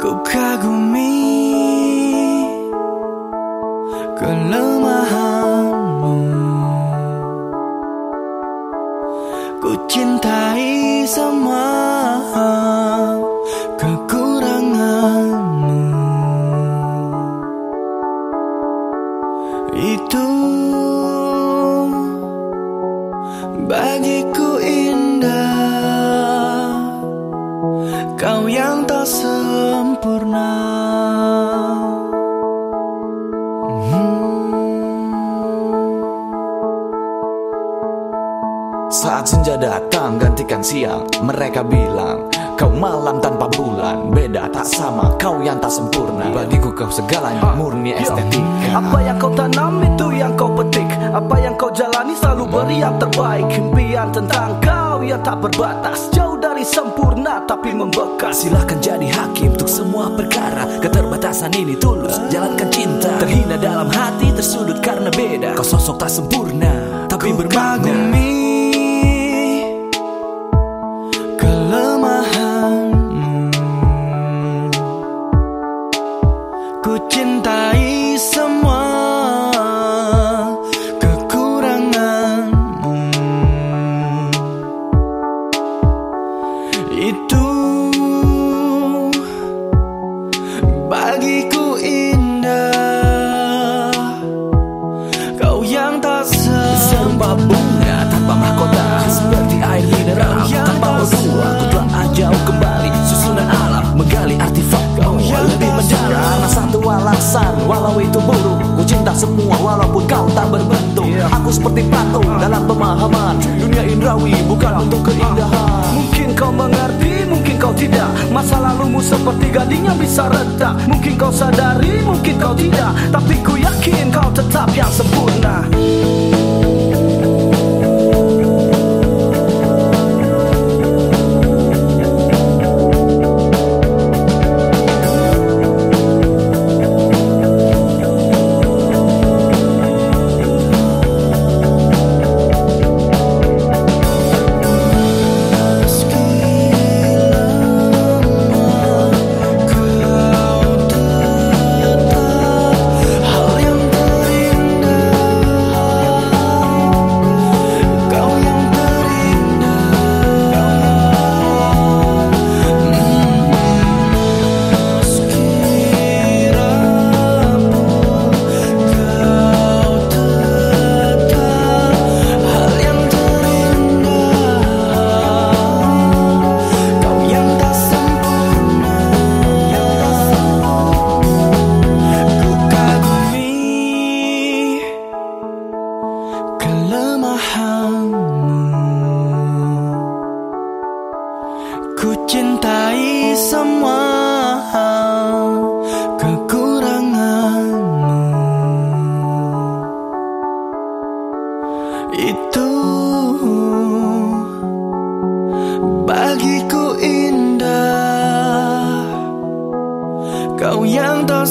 Ku kagumi kelemahanmu. Ku cintai semua kekuranganmu. Itu bagiku indah Saat senja datang gantikan siang. Mereka bilang Kau malam tanpa bulan. Beda tak sama Kau yang tak sempurna. Bagiku kau segalanya Murni estetika. Apa yang kau tanam itu yang kau petik. Apa yang kau jalani selalu beri yang terbaik. Impian tentang kau yang tak berbatas. Jauh dari sempurna tapi membekas. Silahkan jadi hakim untuk semua perkara. Keterbatasan ini tulus. Jalankan cinta. Terhina dalam hati Tersudut karena beda. Kau sosok tak sempurna Tapi bermakna bagiku indah. Kau yang tak Serba bunga tanpa mahkota. Seperti air mineral tanpa odua Ku telah jauh kembali susunan alam. Menggali artefak kau lebih mendalam satu alasan. Walau itu buruk Ku cinta semua. Walaupun kau tak berbentuk. Aku seperti patung dalam pemahaman. Dunia indrawi bukan untuk keindahan. Mungkin kau mengerti, kau tidak. Masa lalumu seperti gading yang bisa redak Mungkin kau sadari, mungkin kau tidak. Tapi ku yakin kau tetap yang sempurna kelemahanmu. Ku cintai semua kekuranganmu. Itu bagiku indah. Kau yang tak